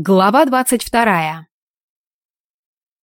Глава 22.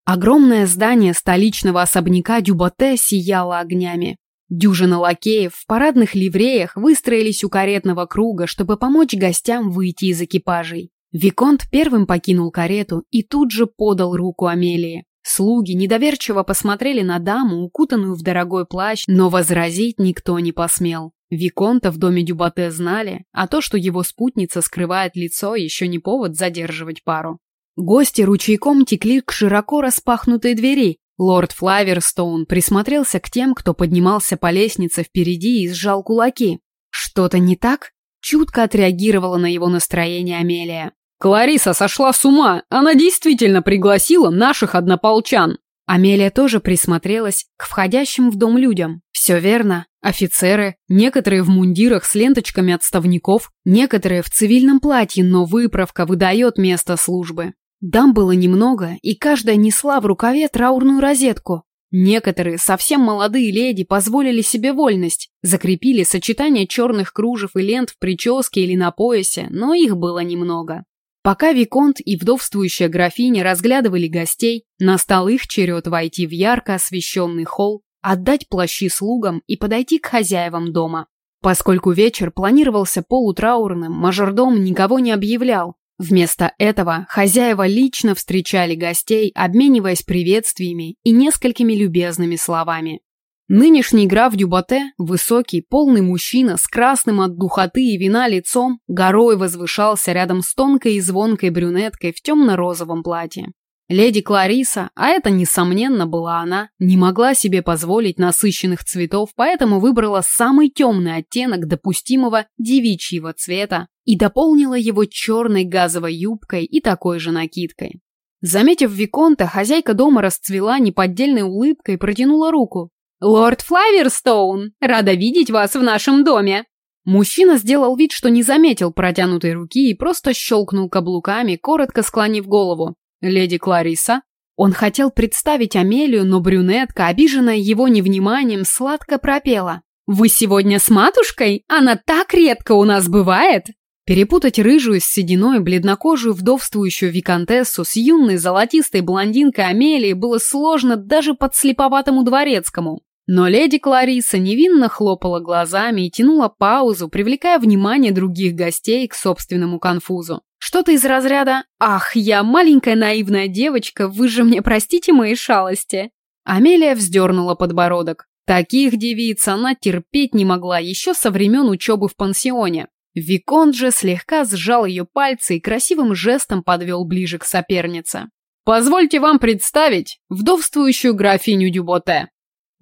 Огромное здание столичного особняка Дюботе сияло огнями. Дюжина лакеев в парадных ливреях выстроились у каретного круга, чтобы помочь гостям выйти из экипажей. Виконт первым покинул карету и тут же подал руку Амелии. Слуги недоверчиво посмотрели на даму, укутанную в дорогой плащ, но возразить никто не посмел. Виконта в доме Дюбате знали, а то, что его спутница скрывает лицо, еще не повод задерживать пару. Гости ручейком текли к широко распахнутой двери. Лорд Флаверстоун присмотрелся к тем, кто поднимался по лестнице впереди и сжал кулаки. «Что-то не так?» Чутко отреагировала на его настроение Амелия. «Клариса сошла с ума! Она действительно пригласила наших однополчан!» Амелия тоже присмотрелась к входящим в дом людям. Все верно. Офицеры, некоторые в мундирах с ленточками отставников, некоторые в цивильном платье, но выправка выдает место службы. Дам было немного, и каждая несла в рукаве траурную розетку. Некоторые, совсем молодые леди, позволили себе вольность, закрепили сочетание черных кружев и лент в прическе или на поясе, но их было немного. Пока Виконт и вдовствующая графиня разглядывали гостей, настал их черед войти в ярко освещенный холл отдать плащи слугам и подойти к хозяевам дома. Поскольку вечер планировался полутраурным, мажордом никого не объявлял. Вместо этого хозяева лично встречали гостей, обмениваясь приветствиями и несколькими любезными словами. Нынешний граф Дюботе, высокий, полный мужчина с красным от духоты и вина лицом, горой возвышался рядом с тонкой и звонкой брюнеткой в темно-розовом платье. Леди Клариса, а это, несомненно, была она, не могла себе позволить насыщенных цветов, поэтому выбрала самый темный оттенок допустимого девичьего цвета и дополнила его черной газовой юбкой и такой же накидкой. Заметив Виконта, хозяйка дома расцвела неподдельной улыбкой и протянула руку. «Лорд Флаверстоун, рада видеть вас в нашем доме!» Мужчина сделал вид, что не заметил протянутой руки и просто щелкнул каблуками, коротко склонив голову. «Леди Клариса?» Он хотел представить Амелию, но брюнетка, обиженная его невниманием, сладко пропела. «Вы сегодня с матушкой? Она так редко у нас бывает!» Перепутать рыжую с сединой бледнокожую вдовствующую виконтессу с юной золотистой блондинкой Амелией было сложно даже подслеповатому дворецкому. Но леди Клариса невинно хлопала глазами и тянула паузу, привлекая внимание других гостей к собственному конфузу. Что-то из разряда «Ах, я маленькая наивная девочка, вы же мне простите мои шалости». Амелия вздернула подбородок. Таких девиц она терпеть не могла еще со времен учебы в пансионе. Виконт же слегка сжал ее пальцы и красивым жестом подвел ближе к сопернице. «Позвольте вам представить вдовствующую графиню Дюботе».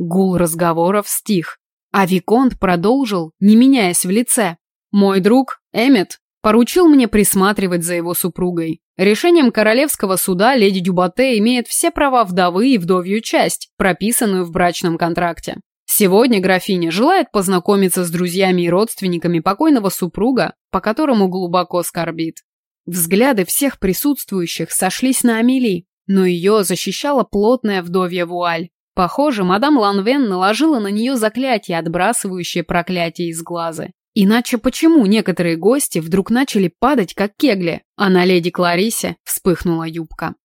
Гул разговоров стих, а Виконт продолжил, не меняясь в лице. «Мой друг, Эммет, поручил мне присматривать за его супругой. Решением королевского суда леди Дюбате имеет все права вдовы и вдовью часть, прописанную в брачном контракте. Сегодня графиня желает познакомиться с друзьями и родственниками покойного супруга, по которому глубоко скорбит. Взгляды всех присутствующих сошлись на Амелии, но ее защищала плотная вдовья вуаль. Похоже, мадам Ланвен наложила на нее заклятие, отбрасывающее проклятие из глаза. Иначе почему некоторые гости вдруг начали падать, как кегли, а на леди Кларисе вспыхнула юбка?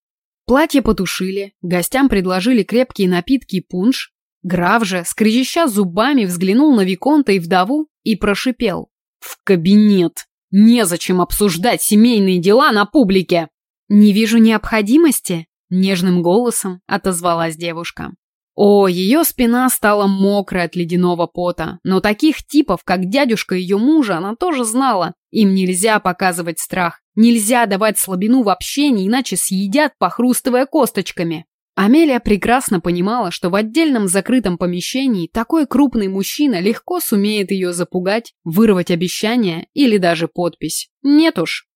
Платье потушили, гостям предложили крепкие напитки и пунш. Граф же, скрежеща зубами, взглянул на Виконта и вдову и прошипел. «В кабинет! Незачем обсуждать семейные дела на публике!» «Не вижу необходимости», — нежным голосом отозвалась девушка. О, ее спина стала мокрой от ледяного пота, но таких типов, как дядюшка ее мужа, она тоже знала. Им нельзя показывать страх, нельзя давать слабину в общении, иначе съедят, похрустывая косточками. Амелия прекрасно понимала, что в отдельном закрытом помещении такой крупный мужчина легко сумеет ее запугать, вырвать обещание или даже подпись. Нет уж.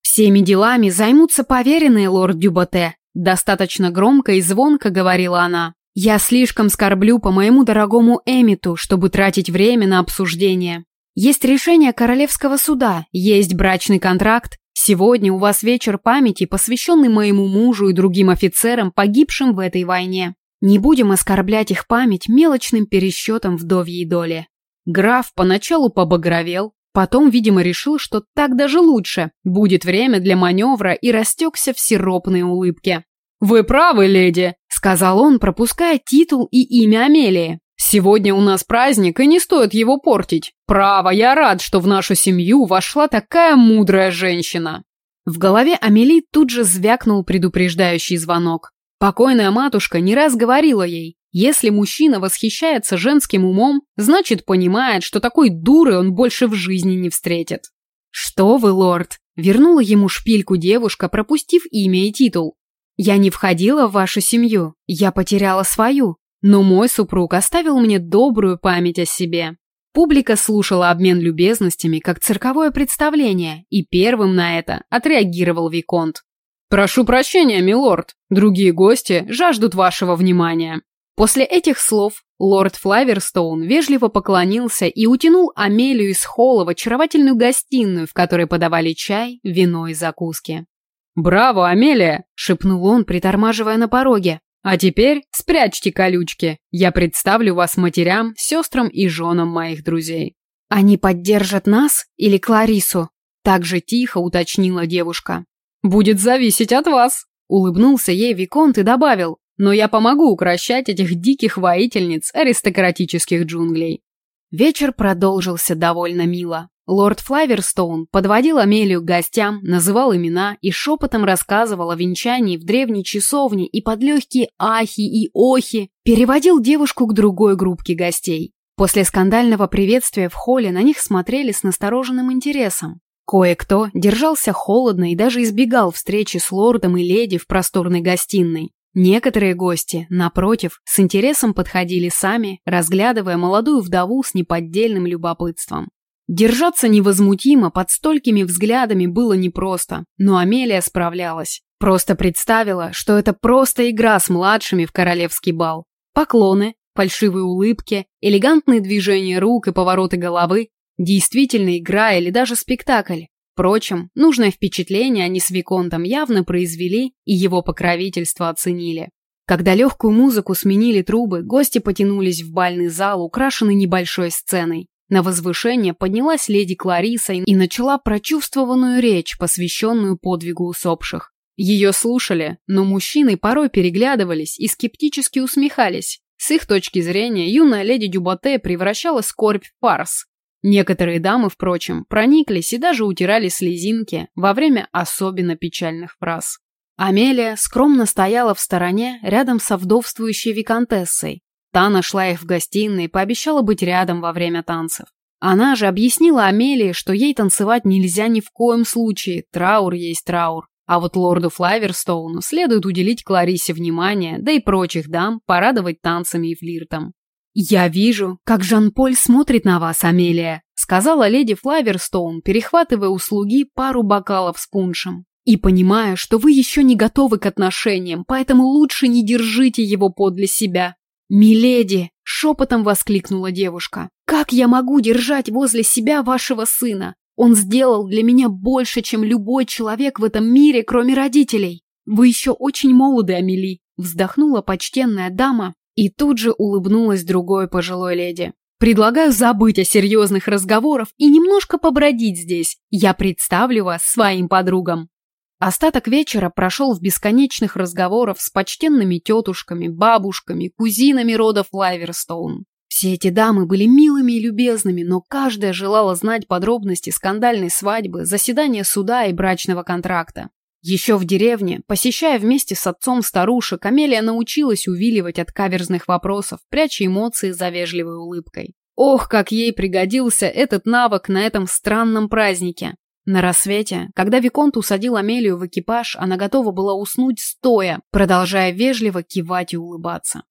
Всеми делами займутся поверенные, лорд Дюботе. Достаточно громко и звонко говорила она. Я слишком скорблю по моему дорогому Эмиту, чтобы тратить время на обсуждение. Есть решение королевского суда, есть брачный контракт. Сегодня у вас вечер памяти, посвященный моему мужу и другим офицерам, погибшим в этой войне. Не будем оскорблять их память мелочным пересчетом вдовьей доли. Граф поначалу побагровел, Потом, видимо, решил, что так даже лучше. Будет время для маневра и растекся в сиропные улыбки. «Вы правы, леди», — сказал он, пропуская титул и имя Амелии. «Сегодня у нас праздник, и не стоит его портить. Право, я рад, что в нашу семью вошла такая мудрая женщина». В голове Амели тут же звякнул предупреждающий звонок. Покойная матушка не раз говорила ей, если мужчина восхищается женским умом, значит понимает, что такой дуры он больше в жизни не встретит. «Что вы, лорд?» – вернула ему шпильку девушка, пропустив имя и титул. «Я не входила в вашу семью, я потеряла свою, но мой супруг оставил мне добрую память о себе». Публика слушала обмен любезностями как цирковое представление, и первым на это отреагировал Виконт. «Прошу прощения, милорд. Другие гости жаждут вашего внимания». После этих слов лорд Флаверстоун вежливо поклонился и утянул Амелию из холла в очаровательную гостиную, в которой подавали чай, вино и закуски. «Браво, Амелия!» – шепнул он, притормаживая на пороге. «А теперь спрячьте колючки. Я представлю вас матерям, сестрам и женам моих друзей». «Они поддержат нас или Кларису?» – так же тихо уточнила девушка. «Будет зависеть от вас», — улыбнулся ей Виконт и добавил, «но я помогу укращать этих диких воительниц аристократических джунглей». Вечер продолжился довольно мило. Лорд Флаверстоун подводил Амелию к гостям, называл имена и шепотом рассказывал о венчании в древней часовне и под легкие ахи и охи переводил девушку к другой группке гостей. После скандального приветствия в холле на них смотрели с настороженным интересом. Кое-кто держался холодно и даже избегал встречи с лордом и леди в просторной гостиной. Некоторые гости, напротив, с интересом подходили сами, разглядывая молодую вдову с неподдельным любопытством. Держаться невозмутимо под столькими взглядами было непросто, но Амелия справлялась. Просто представила, что это просто игра с младшими в королевский бал. Поклоны, фальшивые улыбки, элегантные движения рук и повороты головы, Действительно игра или даже спектакль. Впрочем, нужное впечатление они с Виконтом явно произвели и его покровительство оценили. Когда легкую музыку сменили трубы, гости потянулись в бальный зал, украшенный небольшой сценой. На возвышение поднялась леди Клариса и начала прочувствованную речь, посвященную подвигу усопших. Ее слушали, но мужчины порой переглядывались и скептически усмехались. С их точки зрения, юная леди Дюботе превращала скорбь в фарс, Некоторые дамы, впрочем, прониклись и даже утирали слезинки во время особенно печальных фраз. Амелия скромно стояла в стороне рядом со вдовствующей виконтессой. Та нашла их в гостиной и пообещала быть рядом во время танцев. Она же объяснила Амелии, что ей танцевать нельзя ни в коем случае, траур есть траур. А вот лорду Флаверстоуну следует уделить Кларисе внимание, да и прочих дам порадовать танцами и флиртом. «Я вижу, как Жан-Поль смотрит на вас, Амелия», сказала леди Флаверстоун, перехватывая услуги пару бокалов с пуншем. «И понимаю, что вы еще не готовы к отношениям, поэтому лучше не держите его подле себя». «Миледи!» — шепотом воскликнула девушка. «Как я могу держать возле себя вашего сына? Он сделал для меня больше, чем любой человек в этом мире, кроме родителей. Вы еще очень молоды, Амели», — вздохнула почтенная дама, и тут же улыбнулась другой пожилой леди. «Предлагаю забыть о серьезных разговорах и немножко побродить здесь. Я представлю вас своим подругам». Остаток вечера прошел в бесконечных разговорах с почтенными тетушками, бабушками, кузинами родов Лайверстоун. Все эти дамы были милыми и любезными, но каждая желала знать подробности скандальной свадьбы, заседания суда и брачного контракта. Еще в деревне, посещая вместе с отцом старушек, Амелия научилась увиливать от каверзных вопросов, пряча эмоции за вежливой улыбкой. Ох, как ей пригодился этот навык на этом странном празднике. На рассвете, когда Виконт усадил Амелию в экипаж, она готова была уснуть стоя, продолжая вежливо кивать и улыбаться.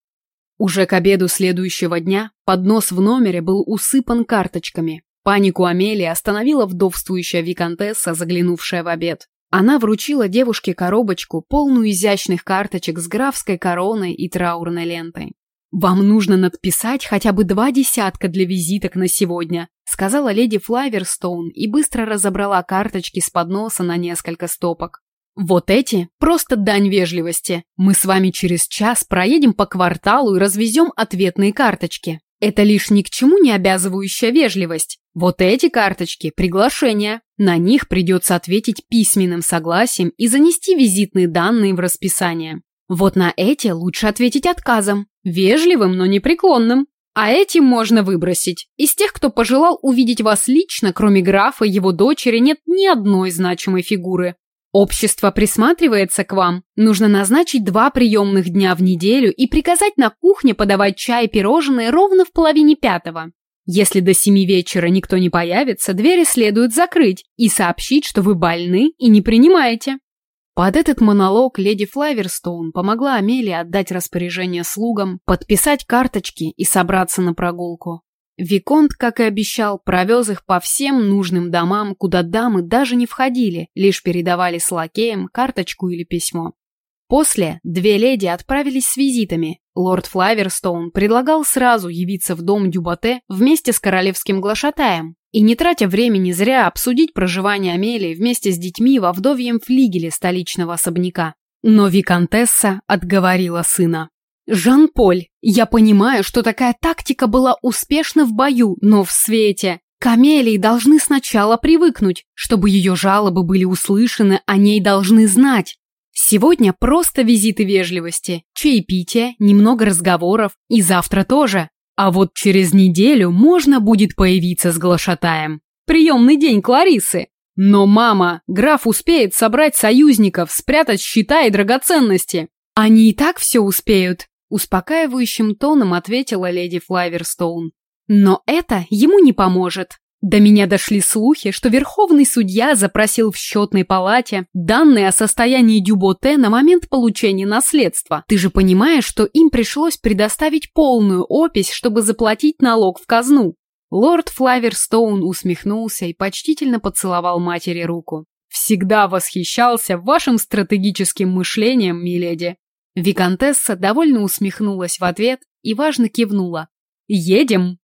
Уже к обеду следующего дня поднос в номере был усыпан карточками. Панику Амелии остановила вдовствующая виконтесса, заглянувшая в обед. Она вручила девушке коробочку, полную изящных карточек с графской короной и траурной лентой. «Вам нужно надписать хотя бы два десятка для визиток на сегодня», сказала леди Флаверстоун и быстро разобрала карточки с подноса на несколько стопок. «Вот эти – просто дань вежливости. Мы с вами через час проедем по кварталу и развезем ответные карточки. Это лишь ни к чему не обязывающая вежливость. Вот эти карточки – приглашения. На них придется ответить письменным согласием и занести визитные данные в расписание. Вот на эти лучше ответить отказом. Вежливым, но непреклонным. А эти можно выбросить. Из тех, кто пожелал увидеть вас лично, кроме графа и его дочери, нет ни одной значимой фигуры. Общество присматривается к вам. Нужно назначить два приемных дня в неделю и приказать на кухне подавать чай и пирожные ровно в половине пятого. Если до семи вечера никто не появится, двери следует закрыть и сообщить, что вы больны и не принимаете. Под этот монолог леди Флайверстоун помогла Амелии отдать распоряжение слугам, подписать карточки и собраться на прогулку. Виконт, как и обещал, провез их по всем нужным домам, куда дамы даже не входили, лишь передавали с лакеем карточку или письмо. После две леди отправились с визитами. Лорд Флайверстоун предлагал сразу явиться в дом Дюботе вместе с королевским глашатаем и, не тратя времени зря, обсудить проживание Амелии вместе с детьми во вдовьем флигеле столичного особняка. Но Викантесса отговорила сына. «Жан-Поль, я понимаю, что такая тактика была успешна в бою, но в свете. Камелии должны сначала привыкнуть, чтобы ее жалобы были услышаны, о ней должны знать. Сегодня просто визиты вежливости, чаепитие, немного разговоров, и завтра тоже. А вот через неделю можно будет появиться с глашатаем. Приемный день Кларисы. Но, мама, граф успеет собрать союзников, спрятать счета и драгоценности. Они и так все успеют. Успокаивающим тоном ответила леди Флайверстоун. Но это ему не поможет. До меня дошли слухи, что верховный судья запросил в счетной палате данные о состоянии Дюботе на момент получения наследства. Ты же понимаешь, что им пришлось предоставить полную опись, чтобы заплатить налог в казну. Лорд Флаверстоун усмехнулся и почтительно поцеловал матери руку. «Всегда восхищался вашим стратегическим мышлением, миледи. Викантесса довольно усмехнулась в ответ и важно кивнула. «Едем!»